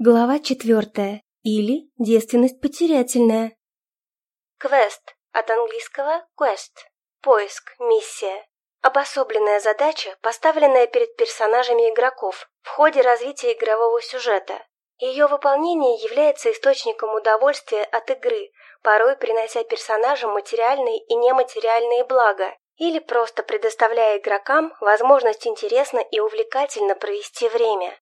Глава четвертая. Или девственность потерятельная. Квест. От английского quest. Поиск, миссия. Обособленная задача, поставленная перед персонажами игроков в ходе развития игрового сюжета. Ее выполнение является источником удовольствия от игры, порой принося персонажам материальные и нематериальные блага, или просто предоставляя игрокам возможность интересно и увлекательно провести время.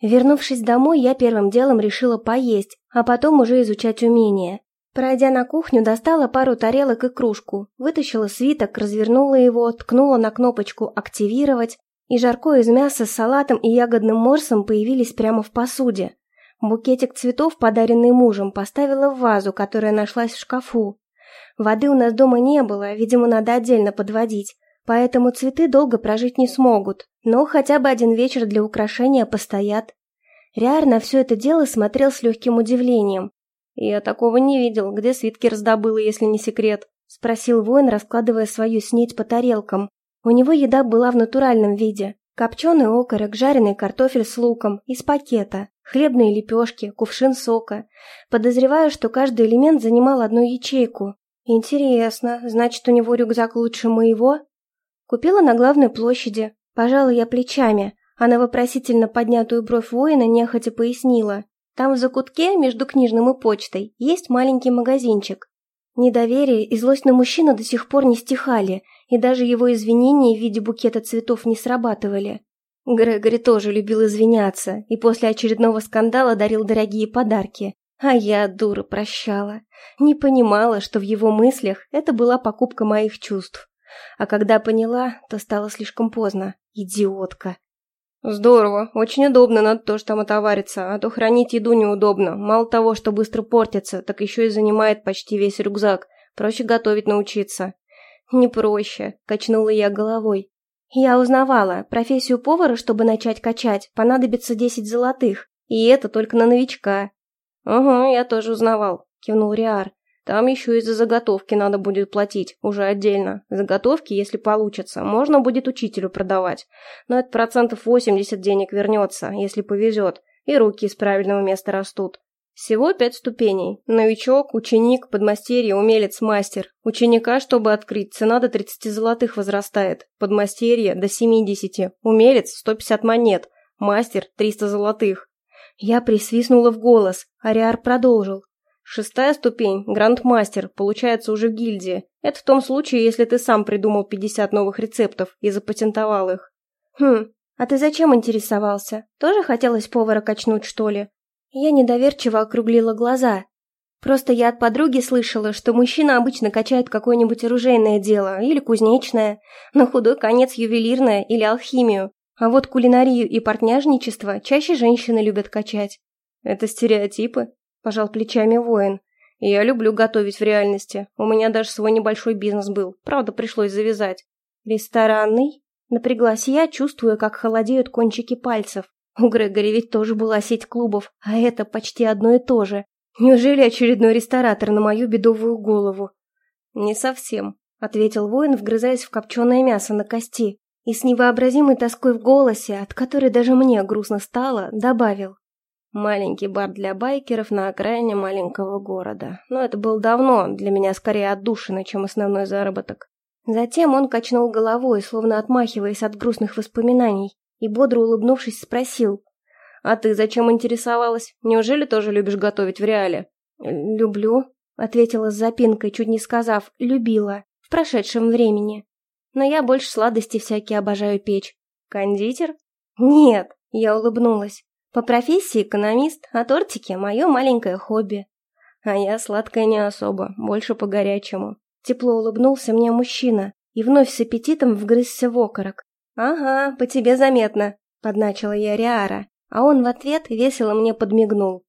Вернувшись домой, я первым делом решила поесть, а потом уже изучать умения. Пройдя на кухню, достала пару тарелок и кружку, вытащила свиток, развернула его, ткнула на кнопочку «Активировать», и жарко из мяса с салатом и ягодным морсом появились прямо в посуде. Букетик цветов, подаренный мужем, поставила в вазу, которая нашлась в шкафу. Воды у нас дома не было, видимо, надо отдельно подводить, поэтому цветы долго прожить не смогут, но хотя бы один вечер для украшения постоят. Риар на все это дело смотрел с легким удивлением. «Я такого не видел. Где свитки раздобыла, если не секрет?» — спросил воин, раскладывая свою снеть по тарелкам. У него еда была в натуральном виде. Копченый окорок, жареный картофель с луком, из пакета, хлебные лепешки, кувшин сока. Подозреваю, что каждый элемент занимал одну ячейку. Интересно, значит, у него рюкзак лучше моего? Купила на главной площади. Пожала я плечами, а на вопросительно поднятую бровь воина нехотя пояснила. Там в закутке между книжным и почтой есть маленький магазинчик. Недоверие и злость на мужчину до сих пор не стихали, и даже его извинения в виде букета цветов не срабатывали. Грегори тоже любил извиняться, и после очередного скандала дарил дорогие подарки. А я, дура, прощала. Не понимала, что в его мыслях это была покупка моих чувств. А когда поняла, то стало слишком поздно. Идиотка. Здорово, очень удобно, надо тоже там отовариться, а то хранить еду неудобно. Мало того, что быстро портится, так еще и занимает почти весь рюкзак. Проще готовить научиться. Не проще, качнула я головой. Я узнавала, профессию повара, чтобы начать качать, понадобится десять золотых, и это только на новичка. Угу, я тоже узнавал, кивнул Риар. Там еще и за заготовки надо будет платить, уже отдельно. Заготовки, если получится, можно будет учителю продавать. Но это процентов 80 денег вернется, если повезет, и руки из правильного места растут. Всего пять ступеней. Новичок, ученик, подмастерье, умелец, мастер. Ученика, чтобы открыть, цена до 30 золотых возрастает. Подмастерье до 70. Умелец 150 монет. Мастер 300 золотых. Я присвистнула в голос. Ариар продолжил. Шестая ступень, грандмастер, получается уже в гильдии. Это в том случае, если ты сам придумал 50 новых рецептов и запатентовал их. Хм, а ты зачем интересовался? Тоже хотелось повара качнуть, что ли? Я недоверчиво округлила глаза. Просто я от подруги слышала, что мужчина обычно качает какое-нибудь оружейное дело или кузнечное, на худой конец ювелирное или алхимию. А вот кулинарию и портняжничество чаще женщины любят качать. Это стереотипы, пожал плечами воин. «Я люблю готовить в реальности. У меня даже свой небольшой бизнес был. Правда, пришлось завязать». «Ресторанный?» Напряглась я, чувствуя, как холодеют кончики пальцев. У Грегори ведь тоже была сеть клубов, а это почти одно и то же. Неужели очередной ресторатор на мою бедовую голову? «Не совсем», — ответил воин, вгрызаясь в копченое мясо на кости. И с невообразимой тоской в голосе, от которой даже мне грустно стало, добавил. Маленький бар для байкеров на окраине маленького города. Но это было давно, для меня скорее отдушина, чем основной заработок. Затем он качнул головой, словно отмахиваясь от грустных воспоминаний, и бодро улыбнувшись спросил. «А ты зачем интересовалась? Неужели тоже любишь готовить в реале?» «Люблю», — ответила с запинкой, чуть не сказав «любила», в прошедшем времени. «Но я больше сладости всякие обожаю печь». «Кондитер?» «Нет», — я улыбнулась. По профессии экономист, а тортики – мое маленькое хобби. А я сладкая не особо, больше по-горячему. Тепло улыбнулся мне мужчина и вновь с аппетитом вгрызся в окорок. «Ага, по тебе заметно», – подначила я Риара, а он в ответ весело мне подмигнул.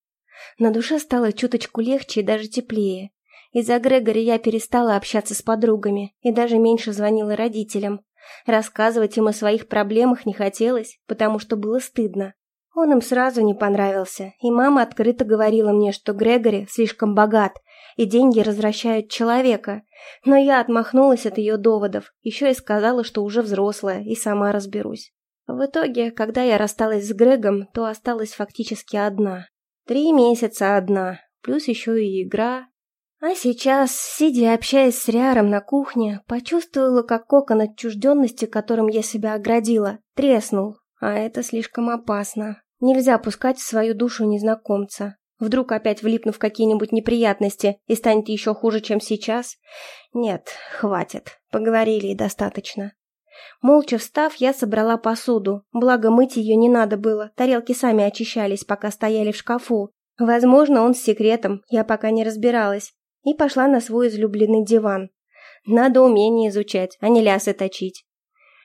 На душе стало чуточку легче и даже теплее. Из-за Грегори я перестала общаться с подругами и даже меньше звонила родителям. Рассказывать им о своих проблемах не хотелось, потому что было стыдно. Он им сразу не понравился, и мама открыто говорила мне, что Грегори слишком богат, и деньги развращают человека. Но я отмахнулась от ее доводов, еще и сказала, что уже взрослая, и сама разберусь. В итоге, когда я рассталась с Грегом, то осталась фактически одна. Три месяца одна, плюс еще и игра. А сейчас, сидя общаясь с Риаром на кухне, почувствовала, как кокон отчужденности, которым я себя оградила, треснул. А это слишком опасно. Нельзя пускать в свою душу незнакомца. Вдруг опять влипну в какие-нибудь неприятности и станет еще хуже, чем сейчас? Нет, хватит. Поговорили и достаточно. Молча встав, я собрала посуду. Благо, мыть ее не надо было. Тарелки сами очищались, пока стояли в шкафу. Возможно, он с секретом, я пока не разбиралась. И пошла на свой излюбленный диван. Надо умение изучать, а не лясы точить.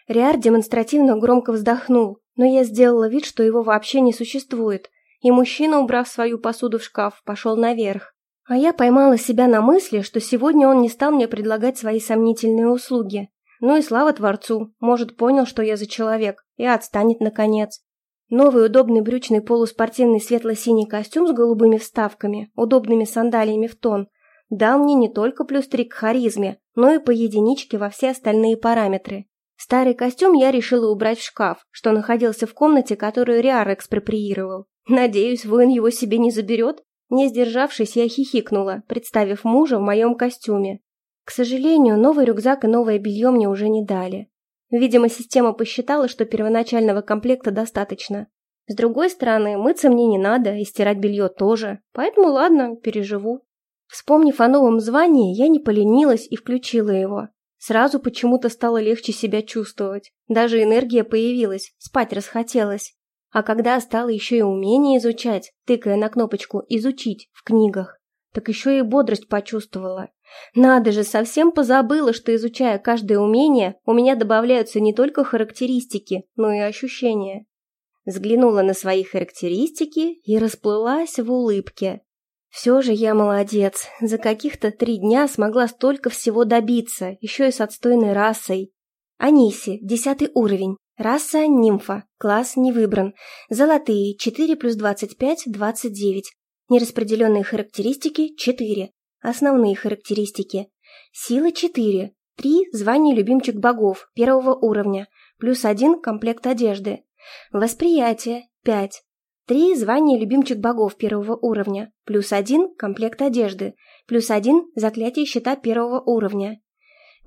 Риар демонстративно громко вздохнул, но я сделала вид, что его вообще не существует и мужчина, убрав свою посуду в шкаф, пошел наверх. А я поймала себя на мысли, что сегодня он не стал мне предлагать свои сомнительные услуги. Ну и слава Творцу, может, понял, что я за человек, и отстанет наконец. Новый удобный брючный полуспортивный светло-синий костюм с голубыми вставками, удобными сандалиями в тон, дал мне не только плюс три к харизме, но и по единичке во все остальные параметры. Старый костюм я решила убрать в шкаф, что находился в комнате, которую Риар экспроприировал. Надеюсь, воин его себе не заберет? Не сдержавшись, я хихикнула, представив мужа в моем костюме. К сожалению, новый рюкзак и новое белье мне уже не дали. Видимо, система посчитала, что первоначального комплекта достаточно. С другой стороны, мыться мне не надо, и стирать белье тоже, поэтому ладно, переживу. Вспомнив о новом звании, я не поленилась и включила его. Сразу почему-то стало легче себя чувствовать. Даже энергия появилась, спать расхотелось. А когда стала еще и умение изучать, тыкая на кнопочку «Изучить» в книгах, так еще и бодрость почувствовала. Надо же, совсем позабыла, что изучая каждое умение, у меня добавляются не только характеристики, но и ощущения. Взглянула на свои характеристики и расплылась в улыбке. Все же я молодец, за каких-то три дня смогла столько всего добиться, еще и с отстойной расой. Аниси, десятый уровень, Раса – нимфа. Класс не выбран. Золотые – 4 плюс 25 – 29. Нераспределенные характеристики – 4. Основные характеристики. Сила – 4. 3 – звание любимчик богов первого уровня. Плюс 1 – комплект одежды. Восприятие – 5. 3 – звание любимчик богов первого уровня. Плюс 1 – комплект одежды. Плюс 1 – заклятие щита первого уровня.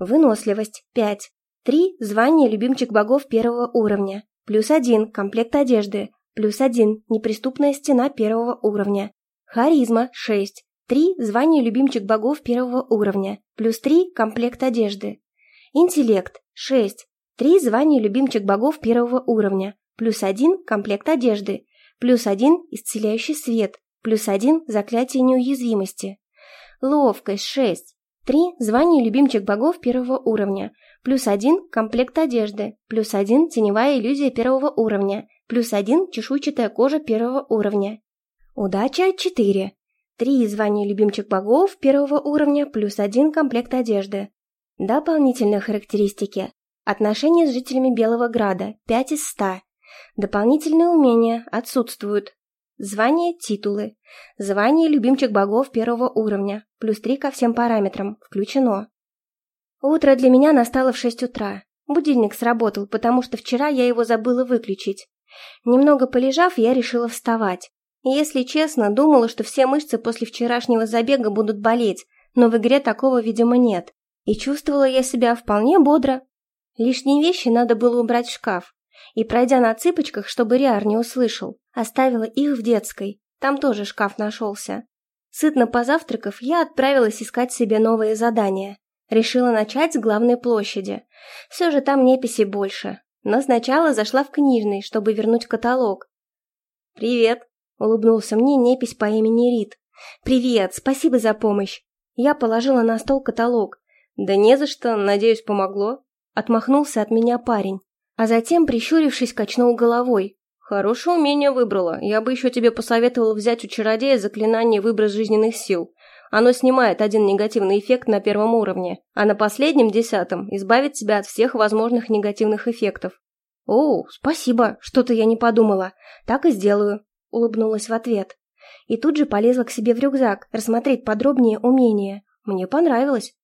Выносливость – 5. Три – звание любимчик богов первого уровня. Плюс один – комплект одежды. Плюс один – неприступная стена первого уровня. Харизма – шесть. Три – звание любимчик богов первого уровня. Плюс три – комплект одежды. Интеллект – шесть. Три – звание любимчик богов первого уровня. Плюс один – комплект одежды. Плюс один – исцеляющий свет. Плюс один – заклятие неуязвимости. Ловкость – шесть. Три – звание любимчик богов первого уровня. Плюс один – комплект одежды. Плюс один – теневая иллюзия первого уровня. Плюс один – чешуйчатая кожа первого уровня. Удача – 4. Три звания любимчик богов первого уровня плюс один комплект одежды. Дополнительные характеристики. Отношения с жителями Белого Града – 5 из 100. Дополнительные умения отсутствуют. Звание, титулы. Звание любимчик богов первого уровня. Плюс 3 ко всем параметрам. Включено. Утро для меня настало в шесть утра. Будильник сработал, потому что вчера я его забыла выключить. Немного полежав, я решила вставать. Если честно, думала, что все мышцы после вчерашнего забега будут болеть, но в игре такого, видимо, нет. И чувствовала я себя вполне бодро. Лишние вещи надо было убрать в шкаф. И, пройдя на цыпочках, чтобы Риар не услышал, оставила их в детской. Там тоже шкаф нашелся. Сытно позавтракав, я отправилась искать себе новые задания. Решила начать с главной площади. Все же там неписи больше. Но сначала зашла в книжный, чтобы вернуть каталог. «Привет!» — улыбнулся мне непись по имени Рит. «Привет! Спасибо за помощь!» Я положила на стол каталог. «Да не за что, надеюсь, помогло?» Отмахнулся от меня парень. А затем, прищурившись, качнул головой. «Хорошее умение выбрала. Я бы еще тебе посоветовал взять у чародея заклинание «Выброс жизненных сил». Оно снимает один негативный эффект на первом уровне, а на последнем, десятом, избавит тебя от всех возможных негативных эффектов. «О, спасибо, что-то я не подумала. Так и сделаю», — улыбнулась в ответ. И тут же полезла к себе в рюкзак, рассмотреть подробнее умения. Мне понравилось.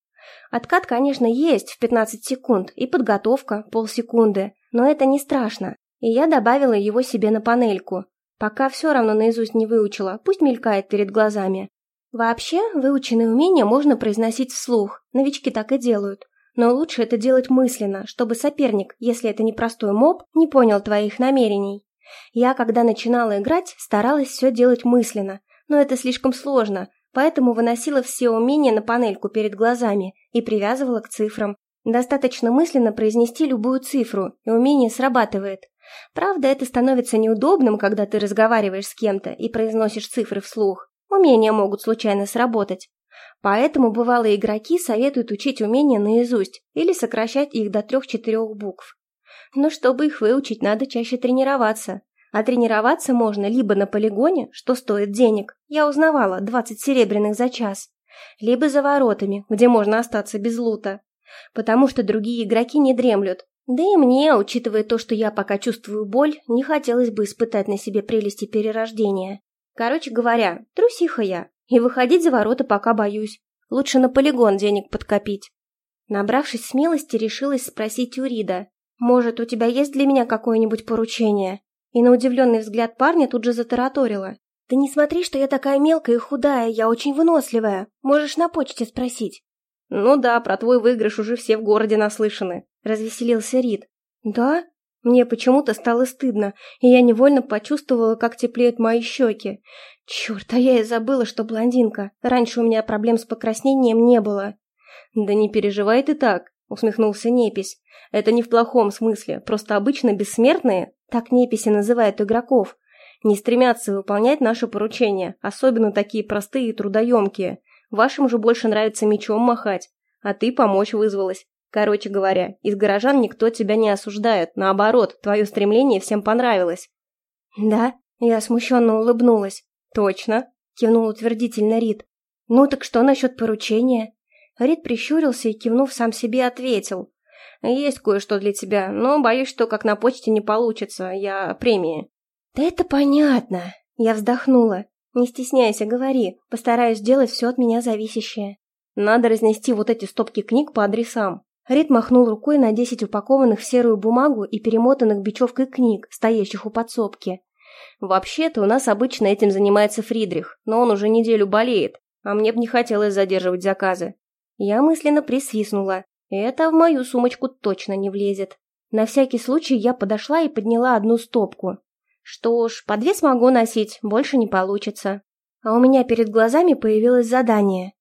Откат, конечно, есть в 15 секунд, и подготовка – полсекунды, но это не страшно. и я добавила его себе на панельку. Пока все равно наизусть не выучила, пусть мелькает перед глазами. Вообще, выученные умения можно произносить вслух, новички так и делают. Но лучше это делать мысленно, чтобы соперник, если это не простой моб, не понял твоих намерений. Я, когда начинала играть, старалась все делать мысленно, но это слишком сложно, поэтому выносила все умения на панельку перед глазами и привязывала к цифрам. Достаточно мысленно произнести любую цифру, и умение срабатывает. Правда, это становится неудобным, когда ты разговариваешь с кем-то и произносишь цифры вслух. Умения могут случайно сработать. Поэтому бывалые игроки советуют учить умения наизусть или сокращать их до трех-четырех букв. Но чтобы их выучить, надо чаще тренироваться. А тренироваться можно либо на полигоне, что стоит денег, я узнавала, 20 серебряных за час, либо за воротами, где можно остаться без лута. Потому что другие игроки не дремлют. Да и мне, учитывая то, что я пока чувствую боль, не хотелось бы испытать на себе прелести перерождения. Короче говоря, трусиха я, и выходить за ворота пока боюсь. Лучше на полигон денег подкопить. Набравшись смелости, решилась спросить у Рида. «Может, у тебя есть для меня какое-нибудь поручение?» И на удивленный взгляд парня тут же затараторила. «Ты не смотри, что я такая мелкая и худая, я очень выносливая. Можешь на почте спросить». «Ну да, про твой выигрыш уже все в городе наслышаны», — развеселился Рид. «Да?» Мне почему-то стало стыдно, и я невольно почувствовала, как теплеют мои щеки. Черт, а я и забыла, что блондинка. Раньше у меня проблем с покраснением не было. «Да не переживай ты так», — усмехнулся Непись. «Это не в плохом смысле, просто обычно бессмертные, так Неписи называют игроков, не стремятся выполнять наши поручения, особенно такие простые и трудоемкие. Вашим же больше нравится мечом махать, а ты помочь вызвалась. Короче говоря, из горожан никто тебя не осуждает, наоборот, твое стремление всем понравилось. Да, я смущенно улыбнулась. Точно, кивнул утвердительно Рид. Ну так что насчет поручения? Рид прищурился и, кивнув сам себе, ответил. Есть кое-что для тебя, но боюсь, что как на почте не получится, я премии. Да это понятно. Я вздохнула. Не стесняйся, говори, постараюсь сделать все от меня зависящее. Надо разнести вот эти стопки книг по адресам. Рид махнул рукой на десять упакованных в серую бумагу и перемотанных бечевкой книг, стоящих у подсобки. «Вообще-то у нас обычно этим занимается Фридрих, но он уже неделю болеет, а мне бы не хотелось задерживать заказы». Я мысленно присвистнула. Это в мою сумочку точно не влезет. На всякий случай я подошла и подняла одну стопку. Что ж, по две смогу носить, больше не получится. А у меня перед глазами появилось задание.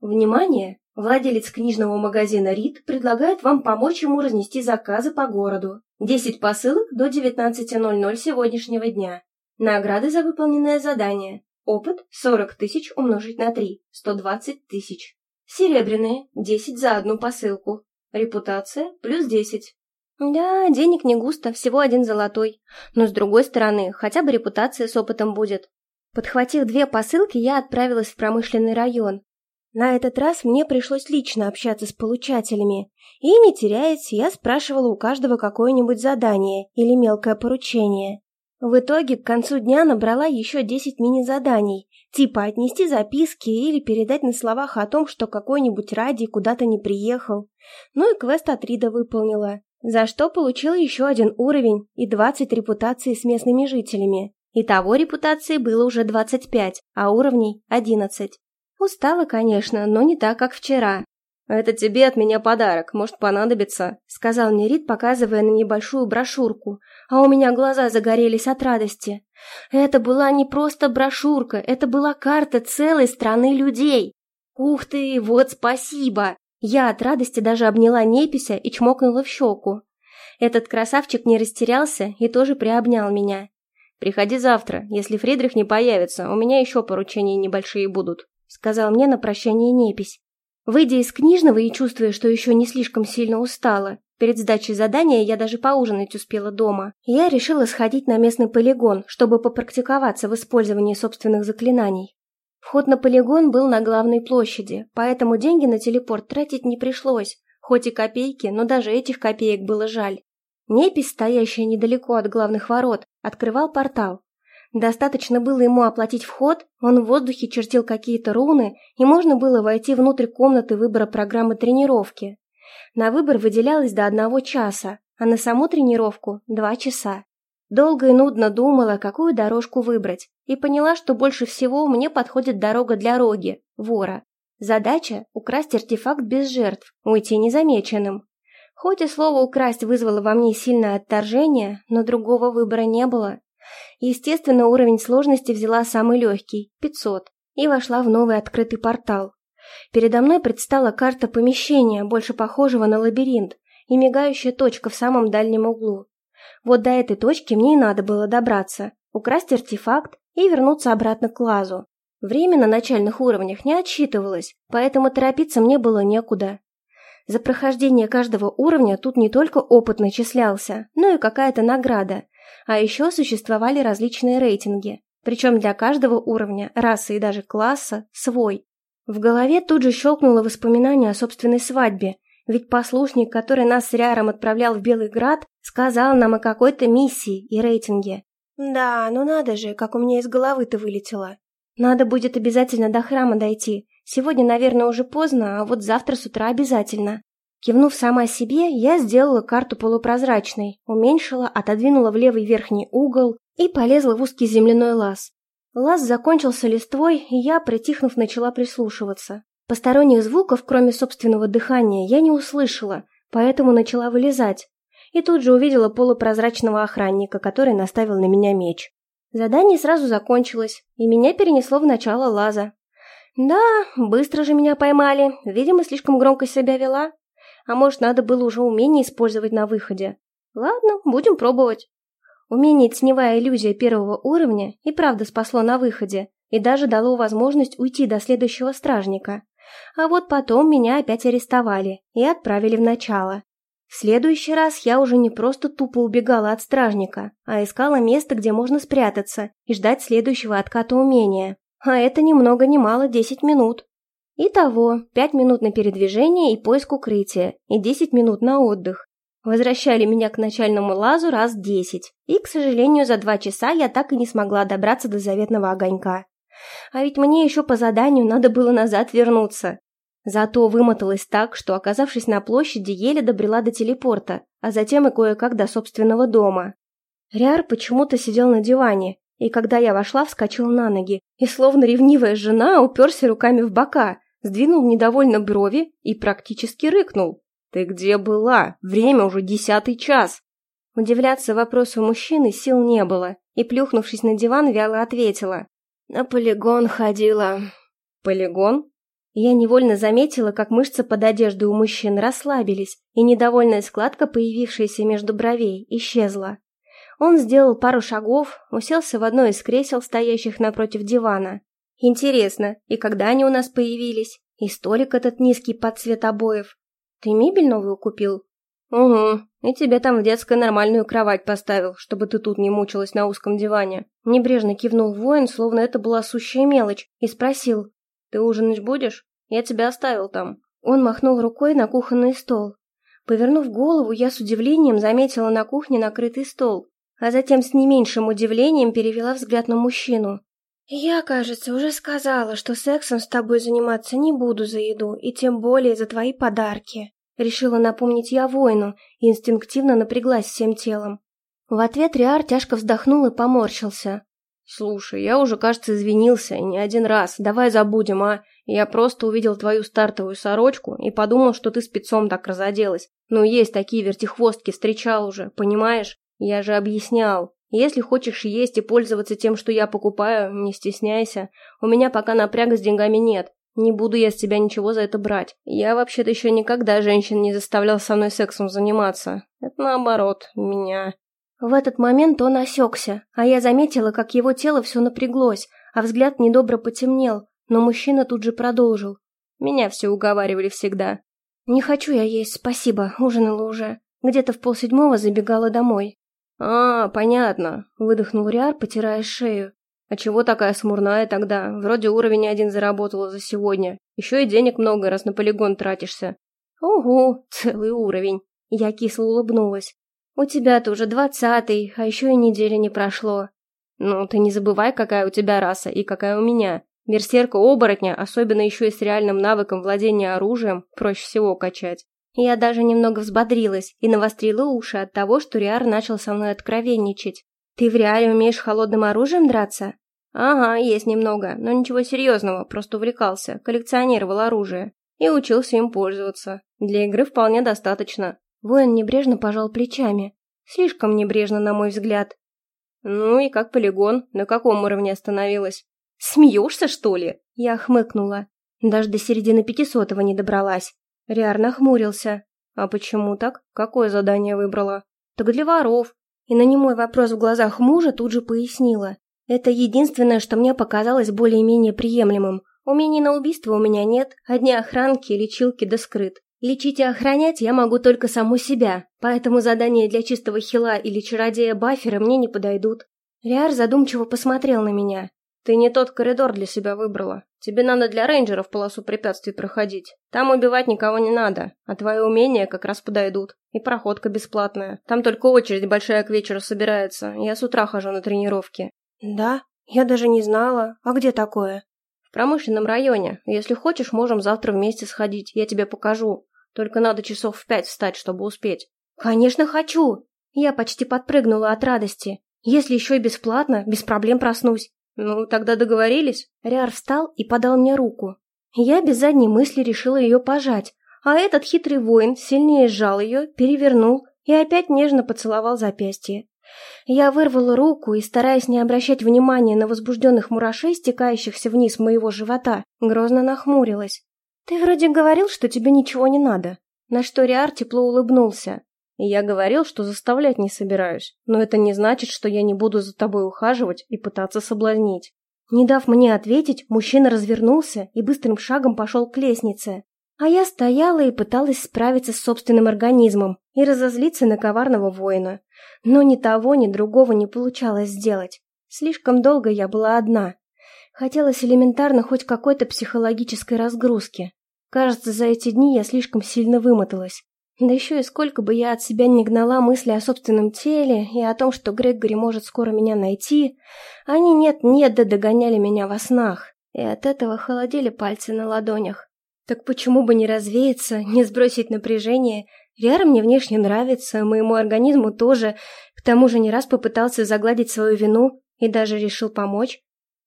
Внимание! Владелец книжного магазина «Рид» предлагает вам помочь ему разнести заказы по городу. 10 посылок до 19.00 сегодняшнего дня. Награды за выполненное задание. Опыт 40 тысяч умножить на 3, 120 тысяч. Серебряные – 10 за одну посылку. Репутация – плюс 10. Да, денег не густо, всего один золотой. Но с другой стороны, хотя бы репутация с опытом будет. Подхватив две посылки, я отправилась в промышленный район, на этот раз мне пришлось лично общаться с получателями, и, не теряясь, я спрашивала у каждого какое-нибудь задание или мелкое поручение. В итоге к концу дня набрала еще 10 мини-заданий, типа отнести записки или передать на словах о том, что какой-нибудь Ради куда-то не приехал. Ну и квест от Рида выполнила, за что получила еще один уровень и 20 репутаций с местными жителями. Итого репутации было уже 25, а уровней 11. Устала, конечно, но не так, как вчера. «Это тебе от меня подарок, может понадобится», — сказал мне Рид, показывая на небольшую брошюрку, а у меня глаза загорелись от радости. Это была не просто брошюрка, это была карта целой страны людей. Ух ты, вот спасибо! Я от радости даже обняла Непися и чмокнула в щеку. Этот красавчик не растерялся и тоже приобнял меня. «Приходи завтра, если Фридрих не появится, у меня еще поручения небольшие будут». — сказал мне на прощание Непись. Выйдя из книжного и чувствуя, что еще не слишком сильно устала, перед сдачей задания я даже поужинать успела дома, я решила сходить на местный полигон, чтобы попрактиковаться в использовании собственных заклинаний. Вход на полигон был на главной площади, поэтому деньги на телепорт тратить не пришлось, хоть и копейки, но даже этих копеек было жаль. Непись, стоящая недалеко от главных ворот, открывал портал, Достаточно было ему оплатить вход, он в воздухе чертил какие-то руны, и можно было войти внутрь комнаты выбора программы тренировки. На выбор выделялось до одного часа, а на саму тренировку – два часа. Долго и нудно думала, какую дорожку выбрать, и поняла, что больше всего мне подходит дорога для Роги, вора. Задача – украсть артефакт без жертв, уйти незамеченным. Хоть и слово «украсть» вызвало во мне сильное отторжение, но другого выбора не было. Естественно, уровень сложности взяла самый легкий – 500, и вошла в новый открытый портал. Передо мной предстала карта помещения, больше похожего на лабиринт, и мигающая точка в самом дальнем углу. Вот до этой точки мне и надо было добраться, украсть артефакт и вернуться обратно к лазу. Время на начальных уровнях не отсчитывалось, поэтому торопиться мне было некуда. За прохождение каждого уровня тут не только опыт начислялся, но и какая-то награда, а еще существовали различные рейтинги, причем для каждого уровня, расы и даже класса свой. В голове тут же щелкнуло воспоминание о собственной свадьбе, ведь послушник, который нас с Ряром отправлял в Белый Град, сказал нам о какой-то миссии и рейтинге. Да, ну надо же, как у меня из головы-то вылетело. Надо будет обязательно до храма дойти. Сегодня, наверное, уже поздно, а вот завтра с утра обязательно. Кивнув сама себе, я сделала карту полупрозрачной, уменьшила, отодвинула в левый верхний угол и полезла в узкий земляной лаз. Лаз закончился листвой, и я, притихнув, начала прислушиваться. Посторонних звуков, кроме собственного дыхания, я не услышала, поэтому начала вылезать. И тут же увидела полупрозрачного охранника, который наставил на меня меч. Задание сразу закончилось, и меня перенесло в начало лаза. Да, быстро же меня поймали, видимо, слишком громко себя вела. А может, надо было уже умение использовать на выходе. Ладно, будем пробовать. Умение теневая иллюзия первого уровня и правда спасло на выходе, и даже дало возможность уйти до следующего стражника. А вот потом меня опять арестовали и отправили в начало. В следующий раз я уже не просто тупо убегала от стражника, а искала место, где можно спрятаться и ждать следующего отката умения. А это ни много ни мало 10 минут. Итого, 5 минут на передвижение и поиск укрытия, и 10 минут на отдых. Возвращали меня к начальному лазу раз 10, и, к сожалению, за 2 часа я так и не смогла добраться до заветного огонька. А ведь мне еще по заданию надо было назад вернуться. Зато вымоталась так, что, оказавшись на площади, еле добрела до телепорта, а затем и кое-как до собственного дома. Риар почему-то сидел на диване, и когда я вошла, вскочил на ноги, и словно ревнивая жена уперся руками в бока, сдвинул недовольно брови и практически рыкнул. «Ты где была? Время уже десятый час!» Удивляться вопросу мужчины сил не было, и, плюхнувшись на диван, вяло ответила. На полигон ходила. Полигон? Я невольно заметила, как мышцы под одеждой у мужчин расслабились, и недовольная складка, появившаяся между бровей, исчезла. Он сделал пару шагов, уселся в одно из кресел, стоящих напротив дивана. Интересно, и когда они у нас появились? И столик этот низкий под цвет обоев. Ты мебель новую купил? «Угу, и тебе там в детской нормальную кровать поставил, чтобы ты тут не мучилась на узком диване». Небрежно кивнул воин, словно это была сущая мелочь, и спросил, «Ты ужинать будешь? Я тебя оставил там». Он махнул рукой на кухонный стол. Повернув голову, я с удивлением заметила на кухне накрытый стол, а затем с не меньшим удивлением перевела взгляд на мужчину. «Я, кажется, уже сказала, что сексом с тобой заниматься не буду за еду, и тем более за твои подарки». Решила напомнить я воину и инстинктивно напряглась всем телом. В ответ Риар тяжко вздохнул и поморщился. «Слушай, я уже, кажется, извинился, не один раз. Давай забудем, а? Я просто увидел твою стартовую сорочку и подумал, что ты спецом так разоделась. Ну, есть такие вертихвостки, встречал уже, понимаешь? Я же объяснял. Если хочешь есть и пользоваться тем, что я покупаю, не стесняйся. У меня пока напряга с деньгами нет. Не буду я с тебя ничего за это брать. Я вообще-то еще никогда женщин не заставлял со мной сексом заниматься. Это наоборот, меня. В этот момент он осекся, а я заметила, как его тело все напряглось, а взгляд недобро потемнел, но мужчина тут же продолжил. Меня все уговаривали всегда. «Не хочу я есть, спасибо, ужинала уже. Где-то в полседьмого забегала домой». «А, понятно», — выдохнул Риар, потирая шею. А чего такая смурная тогда? Вроде уровень один заработала за сегодня. Еще и денег много, раз на полигон тратишься. Ого, целый уровень. Я кисло улыбнулась. У тебя-то уже двадцатый, а еще и недели не прошло. Ну, ты не забывай, какая у тебя раса и какая у меня. Берсерка-оборотня, особенно еще и с реальным навыком владения оружием, проще всего качать. Я даже немного взбодрилась и навострила уши от того, что Риар начал со мной откровенничать. Ты в реале умеешь холодным оружием драться? Ага, есть немного, но ничего серьезного, просто увлекался, коллекционировал оружие и учился им пользоваться. Для игры вполне достаточно. Воин небрежно пожал плечами. Слишком небрежно, на мой взгляд. Ну и как полигон, на каком уровне остановилась? Смеешься, что ли? Я хмыкнула. Даже до середины пятисотого не добралась. Риар нахмурился. А почему так? Какое задание выбрала? Так для воров. И на немой вопрос в глазах мужа тут же пояснила. Это единственное, что мне показалось более-менее приемлемым. Умений на убийство у меня нет, одни охранки, лечилки да скрыт. Лечить и охранять я могу только саму себя, поэтому задания для чистого хила или чародея-бафера мне не подойдут. Риар задумчиво посмотрел на меня. Ты не тот коридор для себя выбрала. Тебе надо для рейнджеров полосу препятствий проходить. Там убивать никого не надо, а твои умения как раз подойдут. И проходка бесплатная. Там только очередь большая к вечеру собирается. Я с утра хожу на тренировки. Да? Я даже не знала. А где такое? В промышленном районе. Если хочешь, можем завтра вместе сходить. Я тебе покажу. Только надо часов в пять встать, чтобы успеть. Конечно, хочу. Я почти подпрыгнула от радости. Если еще и бесплатно, без проблем проснусь. «Ну, тогда договорились?» Риар встал и подал мне руку. Я без задней мысли решила ее пожать, а этот хитрый воин сильнее сжал ее, перевернул и опять нежно поцеловал запястье. Я вырвала руку и, стараясь не обращать внимания на возбужденных мурашей, стекающихся вниз моего живота, грозно нахмурилась. «Ты вроде говорил, что тебе ничего не надо». На что Риар тепло улыбнулся. Я говорил, что заставлять не собираюсь, но это не значит, что я не буду за тобой ухаживать и пытаться соблазнить. Не дав мне ответить, мужчина развернулся и быстрым шагом пошел к лестнице. А я стояла и пыталась справиться с собственным организмом и разозлиться на коварного воина. Но ни того, ни другого не получалось сделать. Слишком долго я была одна. Хотелось элементарно хоть какой-то психологической разгрузки. Кажется, за эти дни я слишком сильно вымоталась. Да еще и сколько бы я от себя не гнала мысли о собственном теле и о том, что Грегори может скоро меня найти, они нет-нет да догоняли меня во снах, и от этого холодели пальцы на ладонях. Так почему бы не развеяться, не сбросить напряжение? Риар мне внешне нравится, моему организму тоже, к тому же не раз попытался загладить свою вину и даже решил помочь.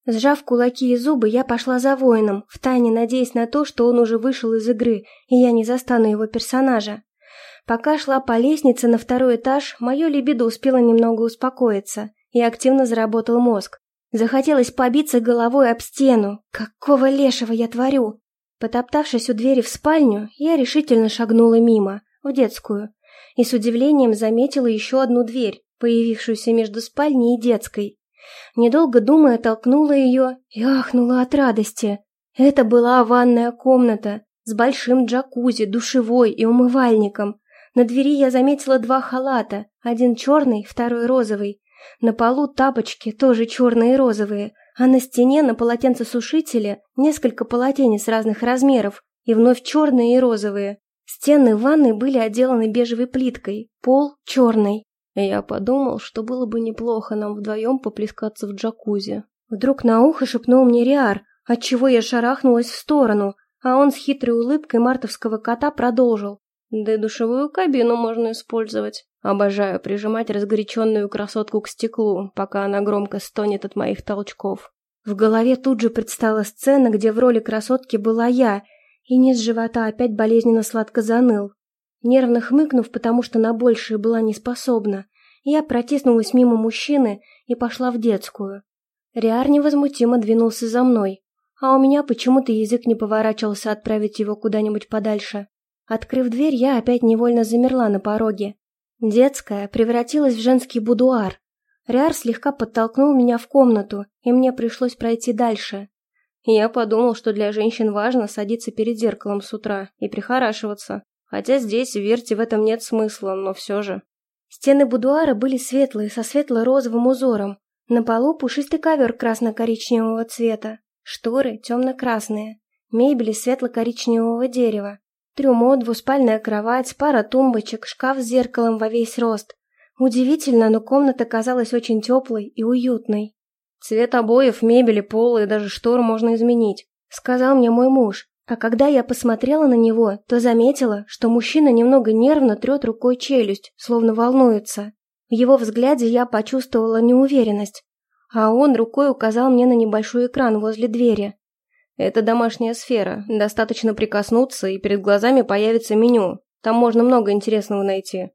Сжав кулаки и зубы, я пошла за воином, втайне надеясь на то, что он уже вышел из игры, и я не застану его персонажа. Пока шла по лестнице на второй этаж, мое либидо успело немного успокоиться, и активно заработал мозг. Захотелось побиться головой об стену. Какого лешего я творю? Потоптавшись у двери в спальню, я решительно шагнула мимо, в детскую, и с удивлением заметила еще одну дверь, появившуюся между спальней и детской. Недолго думая, толкнула ее и ахнула от радости. Это была ванная комната с большим джакузи, душевой и умывальником, на двери я заметила два халата, один черный, второй розовый. На полу тапочки, тоже черные и розовые, а на стене на полотенцесушителе несколько полотенец разных размеров, и вновь черные и розовые. Стены ванной были отделаны бежевой плиткой, пол черный. Я подумал, что было бы неплохо нам вдвоем поплескаться в джакузи. Вдруг на ухо шепнул мне Риар, отчего я шарахнулась в сторону, а он с хитрой улыбкой мартовского кота продолжил. Да и душевую кабину можно использовать. Обожаю прижимать разгоряченную красотку к стеклу, пока она громко стонет от моих толчков. В голове тут же предстала сцена, где в роли красотки была я, и низ живота опять болезненно сладко заныл. Нервно хмыкнув, потому что на большее была не способна, я протиснулась мимо мужчины и пошла в детскую. Риар невозмутимо двинулся за мной, а у меня почему-то язык не поворачивался отправить его куда-нибудь подальше. Открыв дверь, я опять невольно замерла на пороге. Детская превратилась в женский будуар. Риар слегка подтолкнул меня в комнату, и мне пришлось пройти дальше. Я подумал, что для женщин важно садиться перед зеркалом с утра и прихорашиваться. Хотя здесь, верьте, в этом нет смысла, но все же. Стены будуара были светлые, со светло-розовым узором. На полу пушистый ковер красно-коричневого цвета. Шторы темно-красные. Мебель светло-коричневого дерева. Трюмо, двуспальная кровать, пара тумбочек, шкаф с зеркалом во весь рост. Удивительно, но комната казалась очень теплой и уютной. «Цвет обоев, мебели, пола и даже штор можно изменить», — сказал мне мой муж. А когда я посмотрела на него, то заметила, что мужчина немного нервно трет рукой челюсть, словно волнуется. В его взгляде я почувствовала неуверенность, а он рукой указал мне на небольшой экран возле двери. Это домашняя сфера, достаточно прикоснуться, и перед глазами появится меню. Там можно много интересного найти.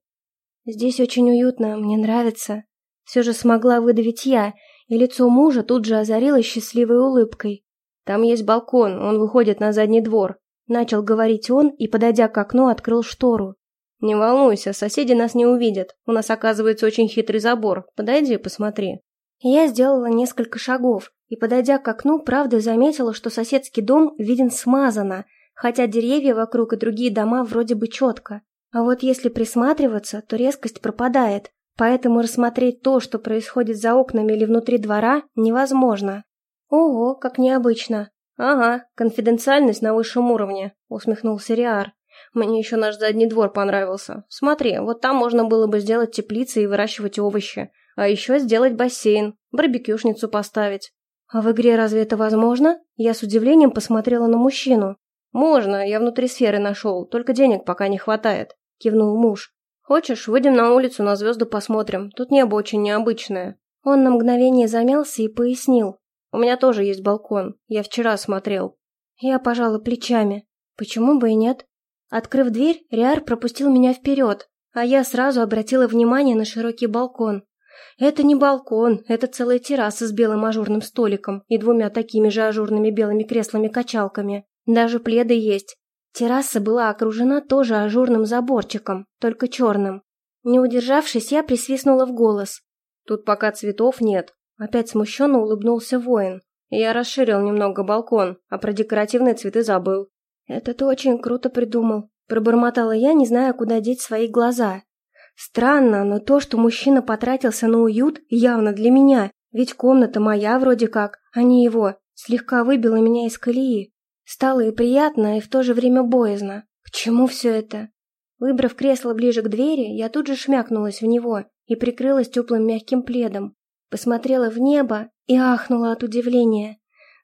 Здесь очень уютно, мне нравится. Все же смогла выдавить я, и лицо мужа тут же озарилось счастливой улыбкой. Там есть балкон, он выходит на задний двор. Начал говорить он и, подойдя к окну, открыл штору. «Не волнуйся, соседи нас не увидят. У нас, оказывается, очень хитрый забор. Подойди, посмотри». Я сделала несколько шагов и, подойдя к окну, правда заметила, что соседский дом виден смазанно, хотя деревья вокруг и другие дома вроде бы четко. А вот если присматриваться, то резкость пропадает, поэтому рассмотреть то, что происходит за окнами или внутри двора, невозможно. Ого, как необычно. Ага, конфиденциальность на высшем уровне, усмехнулся Риар. Мне еще наш задний двор понравился. Смотри, вот там можно было бы сделать теплицы и выращивать овощи. А еще сделать бассейн, барбекюшницу поставить. А в игре разве это возможно? Я с удивлением посмотрела на мужчину. Можно, я внутри сферы нашел, только денег пока не хватает, кивнул муж. Хочешь, выйдем на улицу на звезды посмотрим, тут небо очень необычное. Он на мгновение замялся и пояснил. У меня тоже есть балкон, я вчера смотрел. Я пожала плечами. Почему бы и нет? Открыв дверь, Риар пропустил меня вперед, а я сразу обратила внимание на широкий балкон. Это не балкон, это целая терраса с белым ажурным столиком и двумя такими же ажурными белыми креслами-качалками. Даже пледы есть. Терраса была окружена тоже ажурным заборчиком, только черным. Не удержавшись, я присвистнула в голос. Тут пока цветов нет. Опять смущенно улыбнулся воин. Я расширил немного балкон, а про декоративные цветы забыл. «Это ты очень круто придумал», – пробормотала я, не зная, куда деть свои глаза. Странно, но то, что мужчина потратился на уют, явно для меня, ведь комната моя вроде как, а не его, слегка выбило меня из колеи. Стало и приятно, и в то же время боязно. К чему все это? Выбрав кресло ближе к двери, я тут же шмякнулась в него и прикрылась теплым мягким пледом. Посмотрела в небо и ахнула от удивления.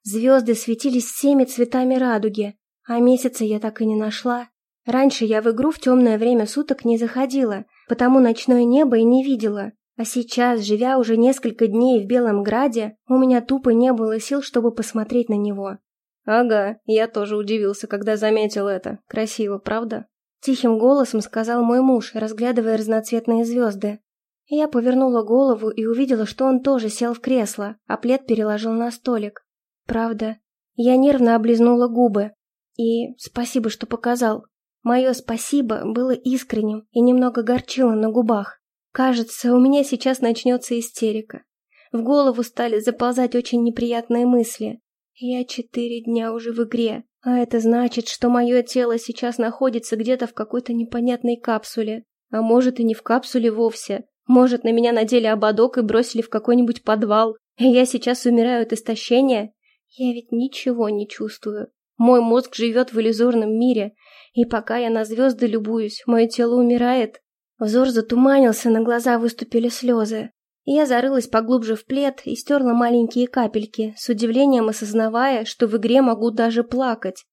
Звезды светились всеми цветами радуги, а месяца я так и не нашла. Раньше я в игру в темное время суток не заходила, потому ночное небо и не видела. А сейчас, живя уже несколько дней в Белом Граде, у меня тупо не было сил, чтобы посмотреть на него. «Ага, я тоже удивился, когда заметил это. Красиво, правда?» Тихим голосом сказал мой муж, разглядывая разноцветные звезды. Я повернула голову и увидела, что он тоже сел в кресло, а плед переложил на столик. Правда. Я нервно облизнула губы. И спасибо, что показал. Мое спасибо было искренним и немного горчило на губах. Кажется, у меня сейчас начнется истерика. В голову стали заползать очень неприятные мысли. Я четыре дня уже в игре, а это значит, что мое тело сейчас находится где-то в какой-то непонятной капсуле. А может и не в капсуле вовсе. Может, на меня надели ободок и бросили в какой-нибудь подвал, и я сейчас умираю от истощения? Я ведь ничего не чувствую. Мой мозг живет в иллюзорном мире, и пока я на звезды любуюсь, мое тело умирает. Взор затуманился, на глаза выступили слезы. Я зарылась поглубже в плед и стерла маленькие капельки, с удивлением осознавая, что в игре могу даже плакать.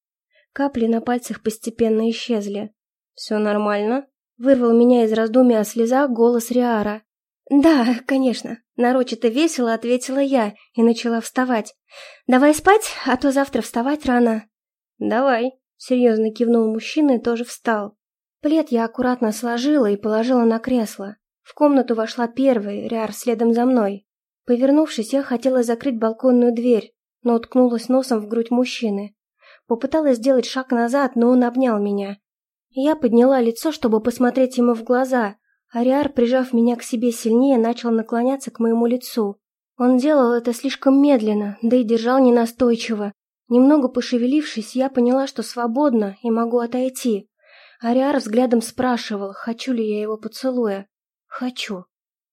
Капли на пальцах постепенно исчезли. «Все нормально?» — вырвал меня из раздумья о слезах голос Риара. «Да, конечно», — нарочито весело ответила я и начала вставать. «Давай спать, а то завтра вставать рано». «Давай», — серьезно кивнул мужчина и тоже встал. Плед я аккуратно сложила и положила на кресло. В комнату вошла первой, Риар следом за мной. Повернувшись, я хотела закрыть балконную дверь, но уткнулась носом в грудь мужчины. Попыталась сделать шаг назад, но он обнял меня. Я подняла лицо, чтобы посмотреть ему в глаза, а Риар, прижав меня к себе сильнее, начал наклоняться к моему лицу. Он делал это слишком медленно, да и держал ненастойчиво, Немного пошевелившись, я поняла, что свободна и могу отойти. Ариар взглядом спрашивал, хочу ли я его поцелуя. «Хочу».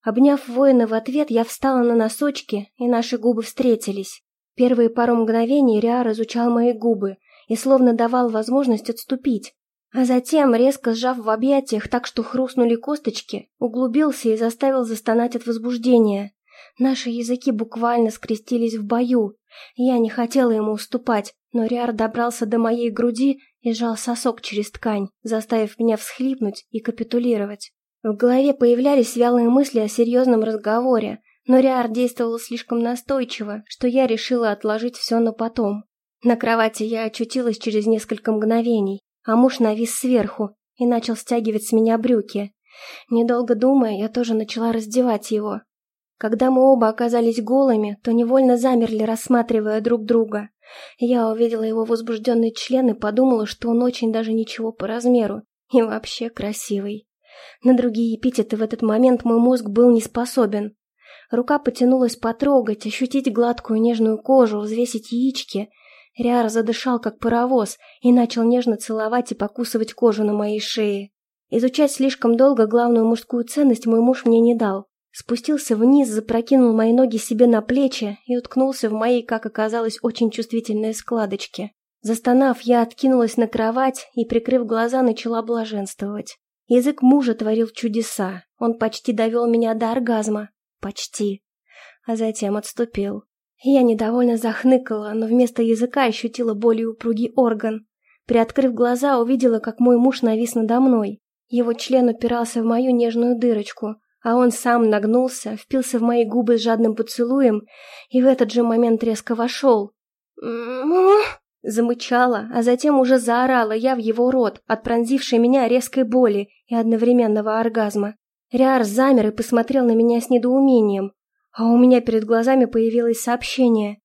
Обняв воина в ответ, я встала на носочки, и наши губы встретились. Первые пару мгновений Риар изучал мои губы и словно давал возможность отступить. А затем, резко сжав в объятиях так, что хрустнули косточки, углубился и заставил застонать от возбуждения. Наши языки буквально скрестились в бою. Я не хотела ему уступать, но Риар добрался до моей груди и сжал сосок через ткань, заставив меня всхлипнуть и капитулировать. В голове появлялись вялые мысли о серьезном разговоре, но Риар действовал слишком настойчиво, что я решила отложить все на потом. На кровати я очутилась через несколько мгновений, а муж навис сверху и начал стягивать с меня брюки. Недолго думая, я тоже начала раздевать его. Когда мы оба оказались голыми, то невольно замерли, рассматривая друг друга. Я увидела его возбужденный член и подумала, что он очень даже ничего по размеру и вообще красивый. На другие эпитеты в этот момент мой мозг был не способен. Рука потянулась потрогать, ощутить гладкую нежную кожу, взвесить яички. Риар задышал, как паровоз, и начал нежно целовать и покусывать кожу на моей шее. Изучать слишком долго главную мужскую ценность мой муж мне не дал. Спустился вниз, запрокинул мои ноги себе на плечи и уткнулся в мои, как оказалось, очень чувствительные складочки. Застонав, я откинулась на кровать и, прикрыв глаза, начала блаженствовать. Язык мужа творил чудеса. Он почти довел меня до оргазма. Почти. А затем отступил. Я недовольно захныкала, но вместо языка ощутила более упругий орган. Приоткрыв глаза, увидела, как мой муж навис надо мной. Его член упирался в мою нежную дырочку, а он сам нагнулся, впился в мои губы жадным поцелуем и в этот же момент резко вошел. Замычала, а затем уже заорала я в его рот от пронзившей меня резкой боли и одновременного оргазма. Риар замер и посмотрел на меня с недоумением, а у меня перед глазами появилось сообщение.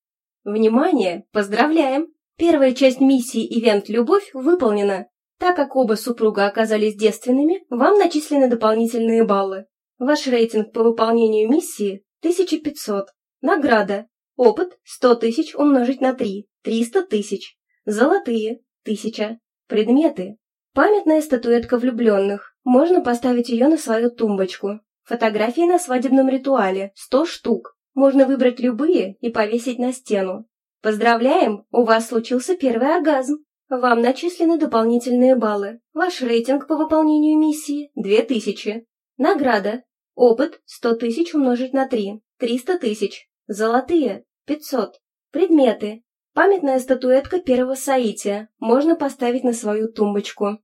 «Внимание! Поздравляем! Первая часть миссии «Ивент Любовь» выполнена. Так как оба супруга оказались девственными, вам начислены дополнительные баллы. Ваш рейтинг по выполнению миссии 1500. Награда. Опыт 100 тысяч умножить на 3. 300 тысяч. Золотые. 1000. Предметы. Памятная статуэтка влюбленных. Можно поставить ее на свою тумбочку. Фотографии на свадебном ритуале. 100 штук. Можно выбрать любые и повесить на стену. Поздравляем, у вас случился первый оргазм. Вам начислены дополнительные баллы. Ваш рейтинг по выполнению миссии – 2000. Награда. Опыт 100 тысяч умножить на 3. 300 тысяч. Золотые. 500. Предметы. Памятная статуэтка первого соития. Можно поставить на свою тумбочку.